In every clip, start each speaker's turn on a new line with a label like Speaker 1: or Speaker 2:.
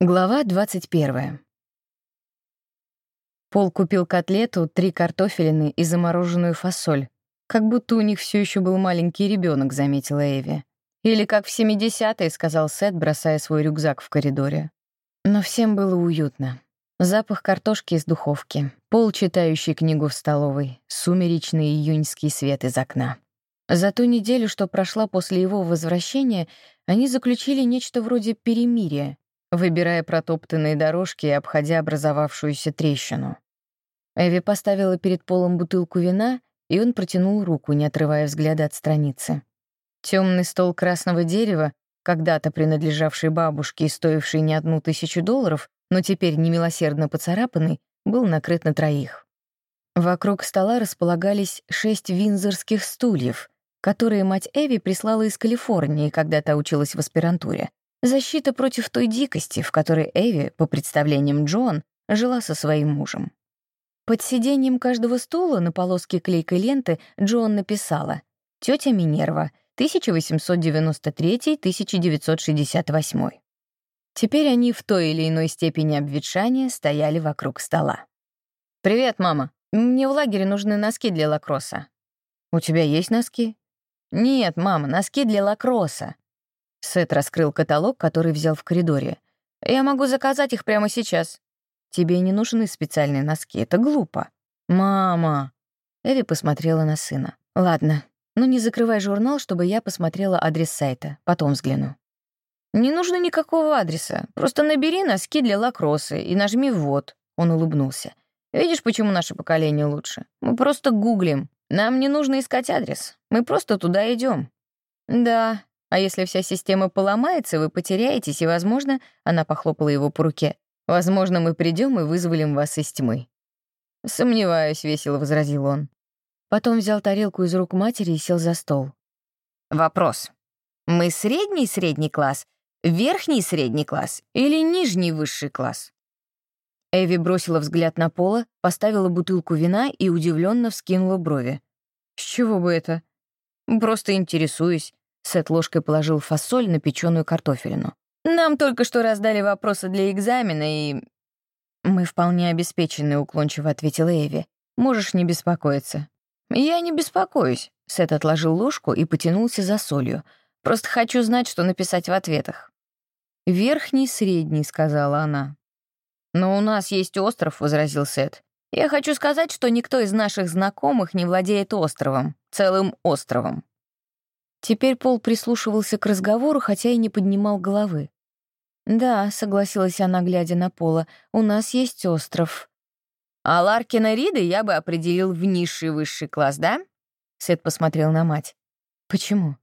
Speaker 1: Глава 21. Пол купил котлету, три картофелины и замороженную фасоль. Как будто у них все еще был маленький ребенок, заметила Эви. Или как в 70-е, сказал Сет, бросая свой рюкзак в коридоре. Но всем было уютно. Запах картошки из духовки, пол, читающий книгу в столовой, сумеречный июньский свет из окна. За ту неделю, что прошла после его возвращения, они заключили нечто вроде перемирия, выбирая протоптанные дорожки и обходя образовавшуюся трещину. Эви поставила перед полом бутылку вина, и он протянул руку, не отрывая взгляда от страницы. Темный стол красного дерева, когда-то принадлежавший бабушке и стоивший не одну тысячу долларов, но теперь немилосердно поцарапанный, был накрыт на троих. Вокруг стола располагались шесть винзорских стульев, которые мать Эви прислала из Калифорнии, когда та училась в аспирантуре. Защита против той дикости, в которой Эви, по представлениям Джон, жила со своим мужем. Под сиденьем каждого стула на полоске клейкой ленты Джон написала «Тётя Минерва, 1893-1968». Теперь они в той или иной степени обветшания стояли вокруг стола. «Привет, мама. Мне в лагере нужны носки для лакросса». «У тебя есть носки?» «Нет, мама, носки для лакросса. Сет раскрыл каталог, который взял в коридоре. «Я могу заказать их прямо сейчас». «Тебе не нужны специальные носки, это глупо». «Мама!» Эви посмотрела на сына. «Ладно, ну не закрывай журнал, чтобы я посмотрела адрес сайта. Потом взгляну». «Не нужно никакого адреса. Просто набери носки для лакроссы и нажми «ввод». Он улыбнулся. «Видишь, почему наше поколение лучше? Мы просто гуглим. Нам не нужно искать адрес. Мы просто туда идем. «Да, а если вся система поломается, вы потеряетесь, и, возможно, она похлопала его по руке. Возможно, мы придем и вызволим вас из тьмы. Сомневаюсь, весело возразил он. Потом взял тарелку из рук матери и сел за стол. Вопрос. Мы средний средний класс, верхний средний класс или нижний высший класс? Эви бросила взгляд на Пола, поставила бутылку вина и удивленно вскинула брови. «С чего бы это?» «Просто интересуюсь. Сет ложкой положил фасоль на печеную картофелину. «Нам только что раздали вопросы для экзамена, и...» «Мы вполне обеспечены», — уклончиво ответила Эви. «Можешь не беспокоиться». «Я не беспокоюсь», — Сет отложил ложку и потянулся за солью. «Просто хочу знать, что написать в ответах». «Верхний, средний», — сказала она. «Но у нас есть остров», — возразил Сет. «Я хочу сказать, что никто из наших знакомых не владеет островом, целым островом». Теперь Пол прислушивался к разговору, хотя и не поднимал головы. «Да», — согласилась она, глядя на Пола, — «у нас есть остров». «А Ларкина Рида я бы определил в низший высший класс, да?» Сет посмотрел на мать. «Почему?»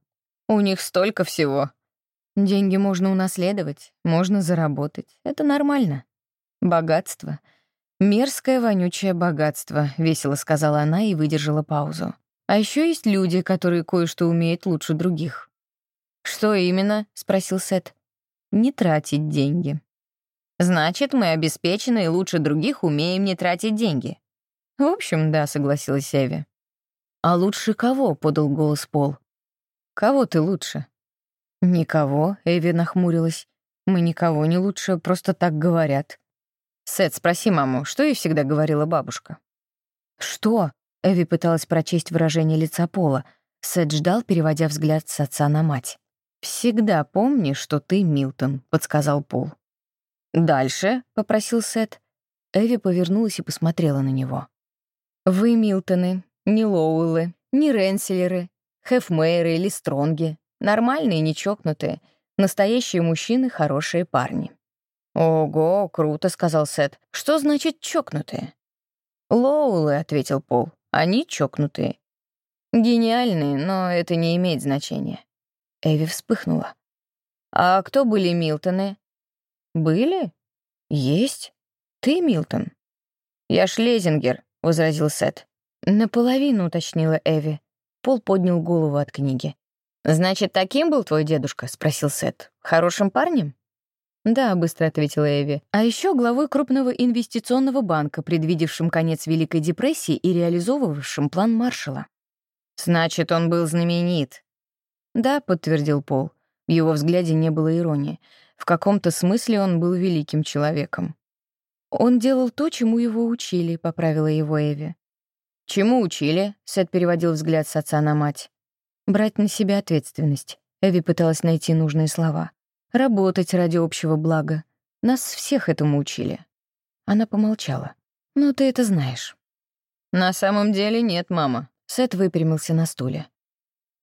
Speaker 1: «У них столько всего». «Деньги можно унаследовать, можно заработать. Это нормально. Богатство. Мерзкое, вонючее богатство», — весело сказала она и выдержала паузу. А еще есть люди, которые кое-что умеют лучше других. «Что именно?» — спросил Сет. «Не тратить деньги». «Значит, мы обеспечены и лучше других умеем не тратить деньги». «В общем, да», — согласилась Эви. «А лучше кого?» — подал голос Пол. «Кого ты лучше?» «Никого», — Эви нахмурилась. «Мы никого не лучше, просто так говорят». «Сет, спроси маму, что ей всегда говорила бабушка?» «Что?» Эви пыталась прочесть выражение лица Пола. Сет ждал, переводя взгляд с отца на мать. «Всегда помни, что ты Милтон», — подсказал Пол. «Дальше», — попросил Сет. Эви повернулась и посмотрела на него. «Вы Милтоны, не Лоуэллы, не Ренселеры, Хефмейры или Стронги. Нормальные, не чокнутые. Настоящие мужчины, хорошие парни». «Ого, круто», — сказал Сет. «Что значит чокнутые?» «Лоулы», — ответил Пол. Они чокнутые. Гениальные, но это не имеет значения. Эви вспыхнула. А кто были Милтоны? Были? Есть. Ты Милтон. Я Шлезингер, возразил Сет. Наполовину, уточнила Эви. Пол поднял голову от книги. «Значит, таким был твой дедушка?» — спросил Сет. «Хорошим парнем?» «Да», — быстро ответила Эви. «А еще главой крупного инвестиционного банка, предвидевшим конец Великой депрессии и реализовывавшим план Маршалла». «Значит, он был знаменит». «Да», — подтвердил Пол. В его взгляде не было иронии. в каком-то смысле он был великим человеком. Он делал то, чему его учили, поправила его Эви. «Чему учили?» — Сет переводил взгляд с отца на мать. «Брать на себя ответственность». Эви пыталась найти нужные слова. «Работать ради общего блага. Нас всех этому учили». Она помолчала. «Ну, ты это знаешь». «На самом деле нет, мама». Сет выпрямился на стуле.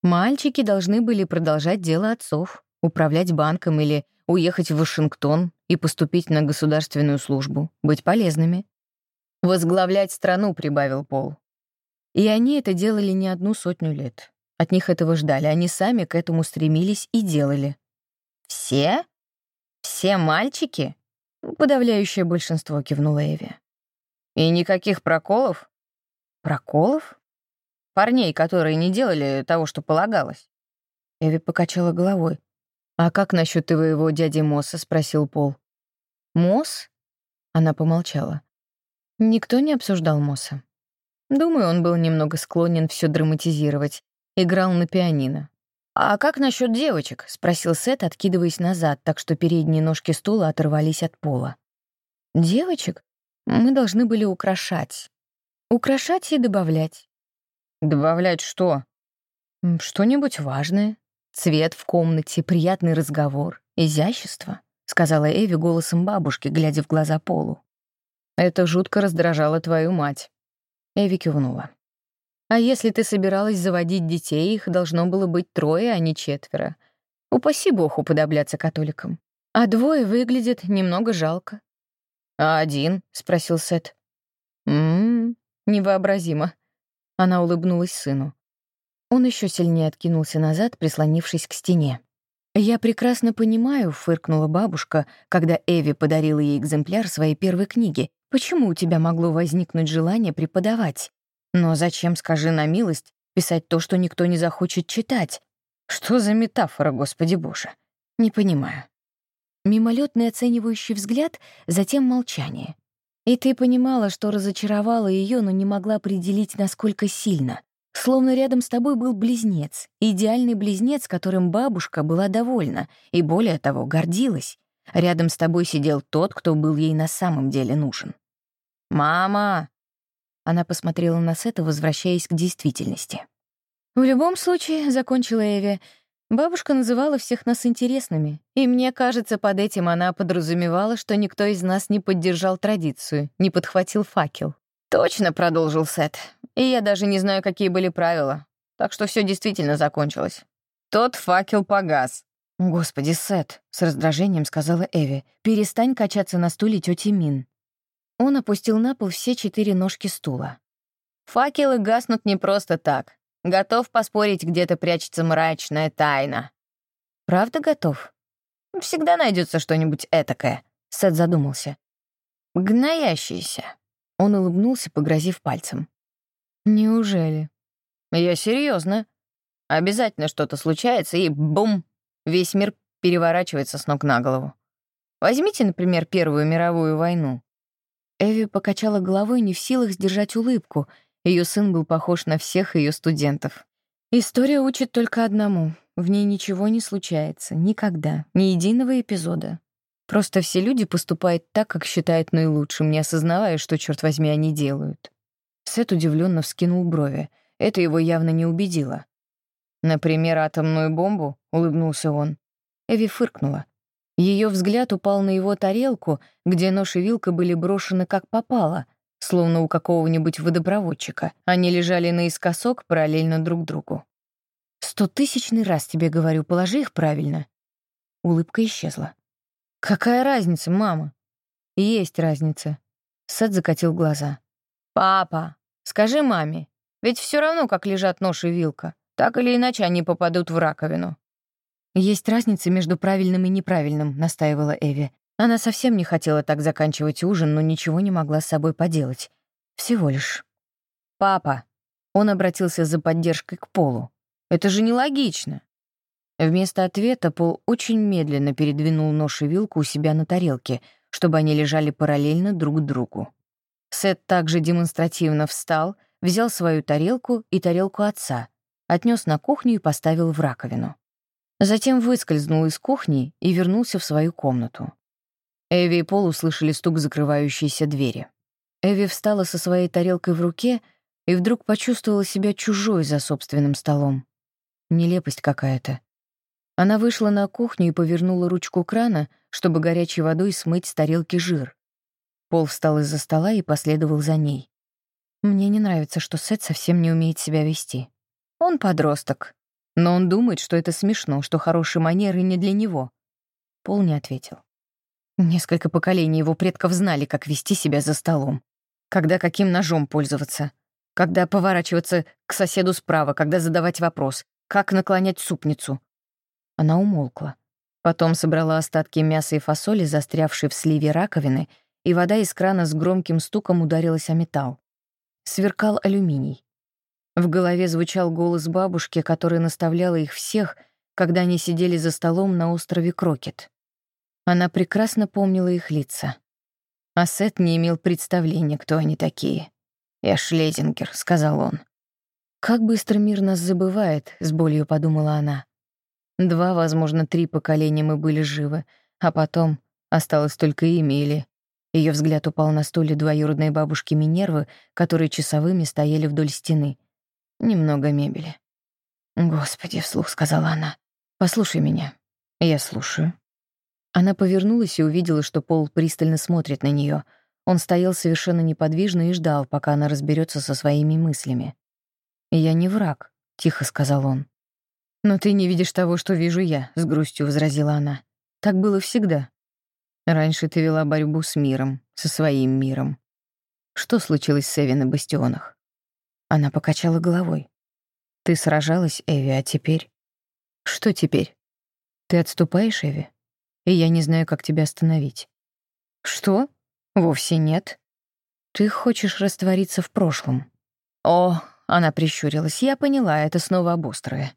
Speaker 1: Мальчики должны были продолжать дело отцов, управлять банком или уехать в Вашингтон и поступить на государственную службу, быть полезными. «Возглавлять страну», — прибавил Пол. И они это делали не одну сотню лет. От них этого ждали, они сами к этому стремились и делали. «Все? Все мальчики?» Подавляющее большинство кивнула Эви. «И никаких проколов?» «Проколов?» Парней, которые не делали того, что полагалось. Эви покачала головой. «А как насчет твоего дяди Мосса?» — спросил Пол. «Мосс?» Она помолчала. Никто не обсуждал Мосса. Думаю, он был немного склонен все драматизировать. Играл на пианино. «А как насчет девочек?» — спросил Сет, откидываясь назад, так что передние ножки стула оторвались от пола. «Девочек? Мы должны были украшать. Украшать и добавлять. Добавлять что? Что-нибудь важное. Цвет в комнате, приятный разговор, изящество, сказала Эви голосом бабушки, глядя в глаза Полу. Это жутко раздражало твою мать. Эви кивнула. А если ты собиралась заводить детей, их должно было быть трое, а не четверо. Упаси бог уподобляться католикам. А двое выглядят немного жалко. «А один?» — спросил Сет. «М-м, невообразимо. Она улыбнулась сыну. Он еще сильнее откинулся назад, прислонившись к стене. «Я прекрасно понимаю», — фыркнула бабушка, когда Эви подарила ей экземпляр своей первой книги. «Почему у тебя могло возникнуть желание преподавать? Но зачем, скажи на милость, писать то, что никто не захочет читать? Что за метафора, господи боже? Не понимаю». Мимолетный оценивающий взгляд, затем молчание. И ты понимала, что разочаровала ее, но не могла определить, насколько сильно. Словно рядом с тобой был близнец, идеальный близнец, которым бабушка была довольна и, более того, гордилась. Рядом с тобой сидел тот, кто был ей на самом деле нужен. «Мама!» Она посмотрела на Сета, возвращаясь к действительности. «В любом случае», — закончила Эви, Бабушка называла всех нас интересными, и мне кажется, под этим она подразумевала, что никто из нас не поддержал традицию, не подхватил факел. «Точно», — продолжил Сет. «И я даже не знаю, какие были правила. Так что все действительно закончилось. Тот факел погас». «Господи, Сет», — с раздражением сказала Эви, «перестань качаться на стуле тети Мин». Он опустил на пол все четыре ножки стула. «Факелы гаснут не просто так. Готов поспорить, где-то прячется мрачная тайна. Правда готов? Всегда найдется что-нибудь этакое, Сет задумался. Гноящийся. Он улыбнулся, погрозив пальцем. Неужели? Я серьезно. Обязательно что-то случается, и бум! Весь мир переворачивается с ног на голову. Возьмите, например, Первую мировую войну. Эви покачала головой, не в силах сдержать улыбку — ее сын был похож на всех ее студентов. История учит только одному. В ней ничего не случается. Никогда. Ни единого эпизода. Просто все люди поступают так, как считают наилучшим, не осознавая, что, черт возьми, они делают. Сет удивленно вскинул брови. Это его явно не убедило. «Например, атомную бомбу?» — улыбнулся он. Эви фыркнула. Ее взгляд упал на его тарелку, где нож и вилка были брошены как попало, словно у какого-нибудь водопроводчика. Они лежали наискосок параллельно друг другу. «Стотысячный раз тебе говорю, положи их правильно». Улыбка исчезла. «Какая разница, мама?» «Есть разница». Сет закатил глаза. «Папа, скажи маме, ведь все равно, как лежат нож и вилка. Так или иначе они попадут в раковину». «Есть разница между правильным и неправильным», — настаивала Эви. Она совсем не хотела так заканчивать ужин, но ничего не могла с собой поделать. Всего лишь. «Папа!» Он обратился за поддержкой к Полу. «Это же нелогично!» Вместо ответа Пол очень медленно передвинул нож и вилку у себя на тарелке, чтобы они лежали параллельно друг другу. Сет также демонстративно встал, взял свою тарелку и тарелку отца, отнес на кухню и поставил в раковину. Затем выскользнул из кухни и вернулся в свою комнату. Эви и Пол услышали стук закрывающейся двери. Эви встала со своей тарелкой в руке и вдруг почувствовала себя чужой за собственным столом. Нелепость какая-то. Она вышла на кухню и повернула ручку крана, чтобы горячей водой смыть с тарелки жир. Пол встал из-за стола и последовал за ней. Мне не нравится, что Сет совсем не умеет себя вести. Он подросток, но он думает, что это смешно, что хорошие манеры не для него. Пол не ответил. Несколько поколений его предков знали, как вести себя за столом, когда каким ножом пользоваться, когда поворачиваться к соседу справа, когда задавать вопрос, как наклонять супницу. Она умолкла. Потом собрала остатки мяса и фасоли, застрявшие в сливе раковины, и вода из крана с громким стуком ударилась о металл. Сверкал алюминий. В голове звучал голос бабушки, которая наставляла их всех, когда они сидели за столом на острове Крокет. Она прекрасно помнила их лица. А Сет не имел представления, кто они такие. «Я Шлезингер», — сказал он. «Как быстро мир нас забывает», — с болью подумала она. Два, возможно, три поколения мы были живы, а потом осталось только имя или... Ее взгляд упал на стуле двоюродной бабушки Минервы, которые часовыми стояли вдоль стены. Немного мебели. «Господи», — вслух сказала она, — «послушай меня». «Я слушаю». Она повернулась и увидела, что Пол пристально смотрит на нее. Он стоял совершенно неподвижно и ждал, пока она разберется со своими мыслями. «Я не враг», — тихо сказал он. «Но ты не видишь того, что вижу я», — с грустью возразила она. «Так было всегда. Раньше ты вела борьбу с миром, со своим миром. Что случилось с Эви на бастионах?» Она покачала головой. «Ты сражалась, Эви, а теперь?» «Что теперь? Ты отступаешь, Эви? И я не знаю, как тебя остановить». «Что? Вовсе нет. Ты хочешь раствориться в прошлом». «О», — она прищурилась, — «я поняла, это снова об острове».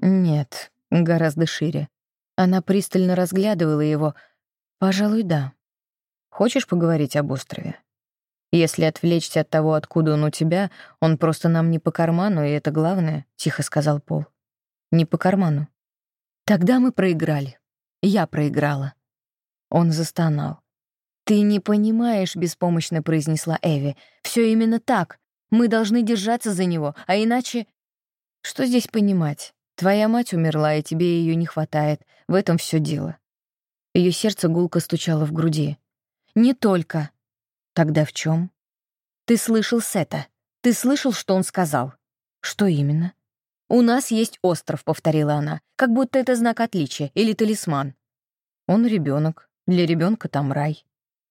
Speaker 1: Нет, гораздо шире. Она пристально разглядывала его. Пожалуй, да. Хочешь поговорить об острове? Если отвлечься от того, откуда он у тебя, он просто нам не по карману, и это главное, — тихо сказал Пол. Не по карману. Тогда мы проиграли. Я проиграла. Он застонал. «Ты не понимаешь», — беспомощно произнесла Эви. Все именно так. Мы должны держаться за него, а иначе...» «Что здесь понимать? Твоя мать умерла, и тебе ее не хватает. В этом все дело. Ее сердце гулко стучало в груди. Не только. Тогда в чем? Ты слышал Сета. Ты слышал, что он сказал? Что именно? У нас есть остров, повторила она, как будто это знак отличия или талисман. Он ребенок. Для ребенка там рай.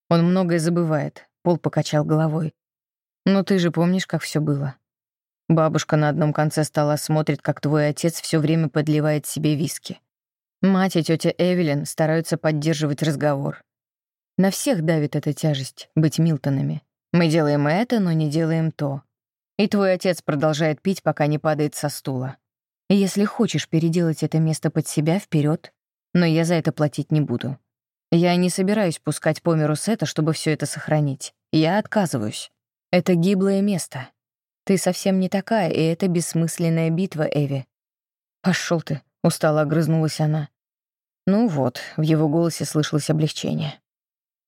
Speaker 1: Он многое забывает. Пол покачал головой. Но ты же помнишь, как все было. Бабушка на одном конце стола смотрит, как твой отец все время подливает себе виски. Мать и тетя Эвелин стараются поддерживать разговор. На всех давит эта тяжесть — быть Милтонами. Мы делаем это, но не делаем то. И твой отец продолжает пить, пока не падает со стула. если хочешь переделать это место под себя, вперед, но я за это платить не буду. Я не собираюсь пускать по миру Сета, чтобы все это сохранить. Я отказываюсь. Это гиблое место. Ты совсем не такая, и это бессмысленная битва, Эви. Пошел ты, устало огрызнулась она. Ну вот, в его голосе слышалось облегчение.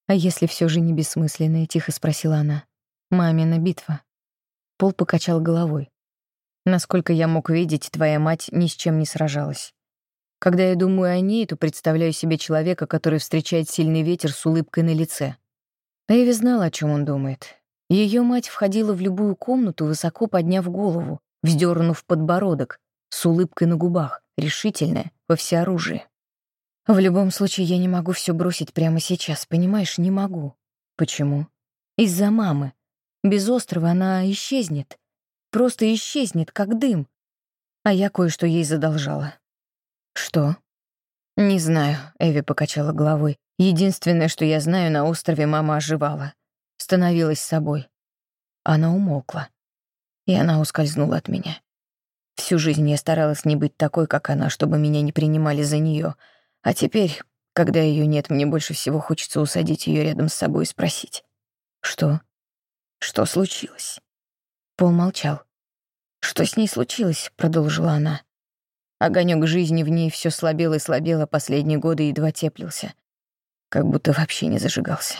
Speaker 1: А если все же не бессмысленная, тихо спросила она. Мамина битва. Пол покачал головой. Насколько я мог видеть, твоя мать ни с чем не сражалась. Когда я думаю о ней, то представляю себе человека, который встречает сильный ветер с улыбкой на лице. Эви знала, о чем он думает. Ее мать входила в любую комнату, высоко подняв голову, вздернув подбородок, с улыбкой на губах, решительная, во всеоружии. В любом случае, я не могу все бросить прямо сейчас, понимаешь, не могу. Почему? Из-за мамы. Без острова она исчезнет. Просто исчезнет, как дым. А я кое-что ей задолжала. Что? Не знаю, Эви покачала головой. Единственное, что я знаю, на острове мама оживала становилась собой. Она умолкла, и она ускользнула от меня. Всю жизнь я старалась не быть такой, как она, чтобы меня не принимали за нее. А теперь, когда ее нет, мне больше всего хочется усадить ее рядом с собой и спросить. «Что? Что случилось?» Пол молчал. «Что с ней случилось?» — продолжила она. Огонек жизни в ней все слабел и слабел, а последние годы едва теплился. Как будто вообще не зажигался.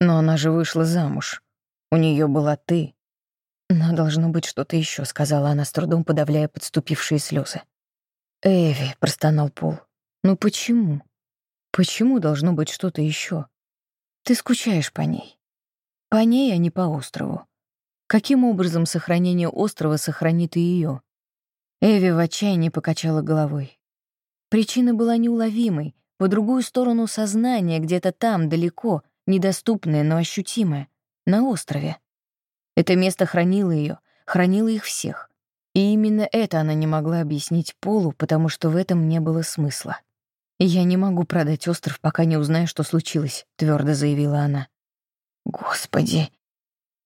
Speaker 1: Но она же вышла замуж. У нее была ты. Но должно быть что-то еще, сказала она, с трудом подавляя подступившие слезы. Эви, простонал Пол. Ну почему? Почему должно быть что-то еще? Ты скучаешь по ней. По ней, а не по острову. Каким образом сохранение острова сохранит и ее? Эви в отчаянии покачала головой. Причина была неуловимой, по другую сторону сознания, где-то там, далеко, недоступное, но ощутимое, на острове. Это место хранило ее, хранило их всех. И именно это она не могла объяснить Полу, потому что в этом не было смысла. «Я не могу продать остров, пока не узнаю, что случилось», — твердо заявила она. «Господи,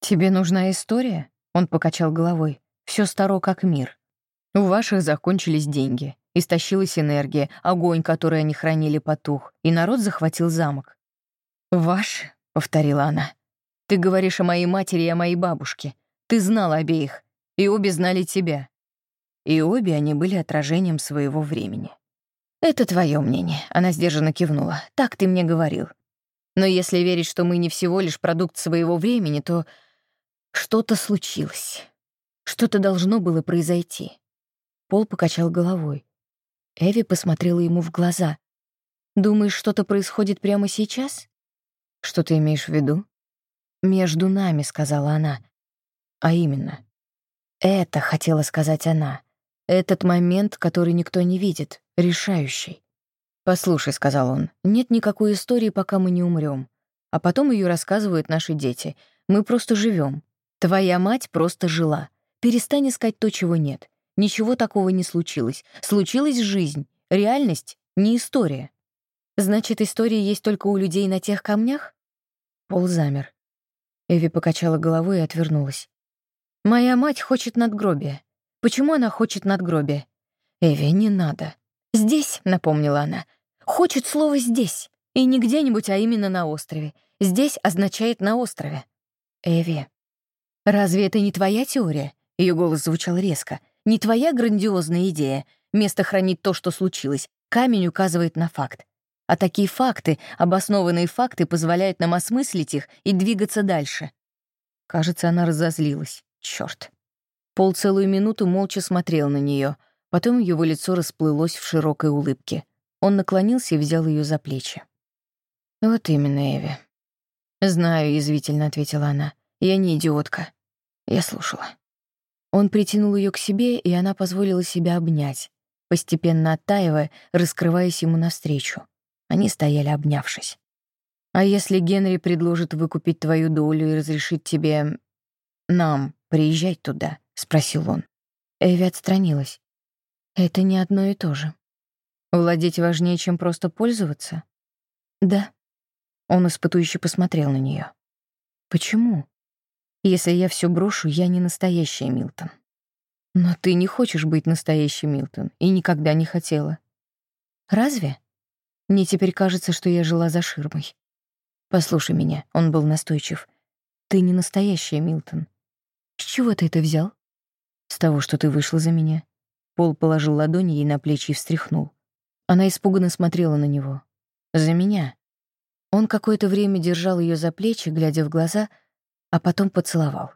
Speaker 1: тебе нужна история?» — он покачал головой. Все старо как мир. У ваших закончились деньги, истощилась энергия, огонь, который они хранили, потух, и народ захватил замок. «Ваш?» — повторила она. «Ты говоришь о моей матери и о моей бабушке. Ты знал обеих, и обе знали тебя. И обе они были отражением своего времени. «Это твое мнение», — она сдержанно кивнула. «Так ты мне говорил. Но если верить, что мы не всего лишь продукт своего времени, то что-то случилось. Что-то должно было произойти». Пол покачал головой. Эви посмотрела ему в глаза. «Думаешь, что-то происходит прямо сейчас?» «Что ты имеешь в виду?» «Между нами», — сказала она. «А именно?» «Это», — хотела сказать она. «Этот момент, который никто не видит, решающий. «Послушай», — сказал он, — «нет никакой истории, пока мы не умрем. А потом ее рассказывают наши дети. Мы просто живем. Твоя мать просто жила. Перестань искать то, чего нет. Ничего такого не случилось. Случилась жизнь. Реальность — не история. Значит, история есть только у людей на тех камнях?» Пол замер. Эви покачала головой и отвернулась. «Моя мать хочет надгробия. Почему она хочет надгробия?» «Эви, не надо. «Здесь», — напомнила она, — «хочет слово «здесь». И не где-нибудь, а именно на острове. «Здесь» означает «на острове». «Эви, разве это не твоя теория?» Ее голос звучал резко. «Не твоя грандиозная идея. Место хранит то, что случилось. Камень указывает на факт. А такие факты, обоснованные факты, позволяют нам осмыслить их и двигаться дальше». Кажется, она разозлилась. Чёрт. Пол целую минуту молча смотрел на нее — Потом его лицо расплылось в широкой улыбке. Он наклонился и взял ее за плечи. «Вот именно, Эви». «Знаю», — язвительно ответила она. «Я не идиотка. Я слушала». Он притянул ее к себе, и она позволила себя обнять, постепенно оттаивая, раскрываясь ему навстречу. Они стояли, обнявшись. «А если Генри предложит выкупить твою долю и разрешить тебе... нам приезжать туда?» — спросил он. Эви отстранилась. Это не одно и то же. Владеть важнее, чем просто пользоваться? Да. Он испытующе посмотрел на нее. Почему? Если я все брошу, я не настоящая Милтон. Но ты не хочешь быть настоящей Милтон и никогда не хотела. Разве? Мне теперь кажется, что я жила за ширмой. Послушай меня, он был настойчив. Ты не настоящая Милтон. С чего ты это взял? С того, что ты вышла за меня. Пол положил ладони ей на плечи и встряхнул. Она испуганно смотрела на него. «За меня». Он какое-то время держал ее за плечи, глядя в глаза, а потом поцеловал.